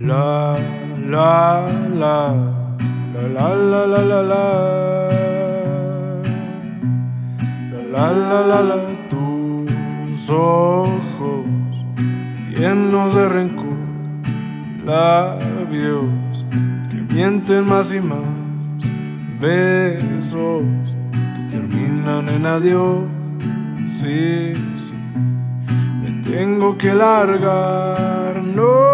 La, la, la, la, la, la, la, la, la, la, la, la, la, tus ojos llenos de rencor, labios que mienten más y más, besos que terminan en adiós, sí, sí, me tengo que largar, no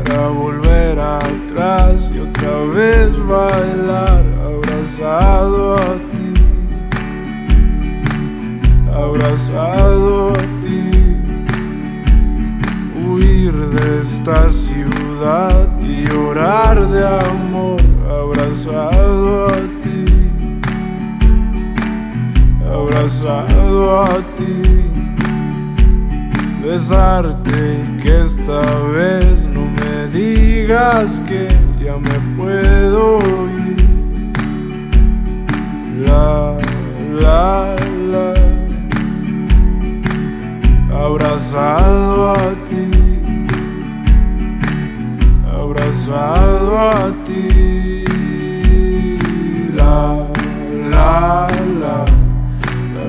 abrazado a ti, huir de esta ciudad y llorar de amor abrazado a ti, abrazado a ti. Besarte y que esta vez no me digas que ya me puedo ir. Abrazado a ti, abrazado a ti. La, la, la,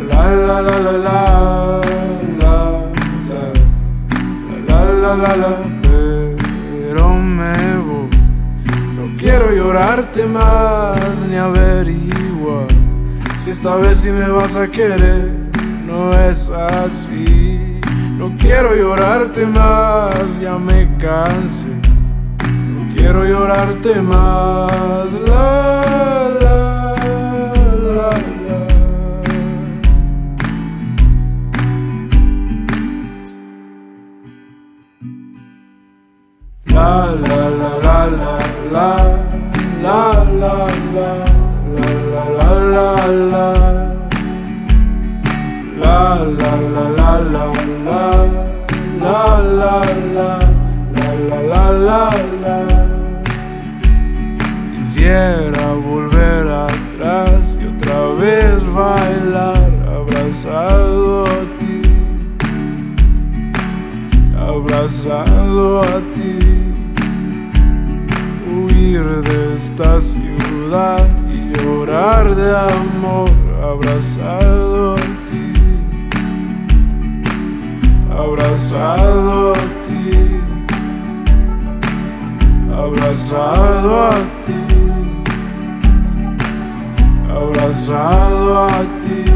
la, la, la, la, la. la la la la pero me voy. No quiero llorarte más ni averiguar si esta vez sí me vas a querer. No es así. No quiero llorarte más, ya me cansé. No quiero llorarte más. La, la, la, la. La la la la la la la la la la la la Quisiera volver atrás y otra vez bailar abrazado a ti. Abrazado a ti, huir de esta ciudad y llorar de amor, abrazado abrazado a ti, abrazado a ti, abrazado a ti,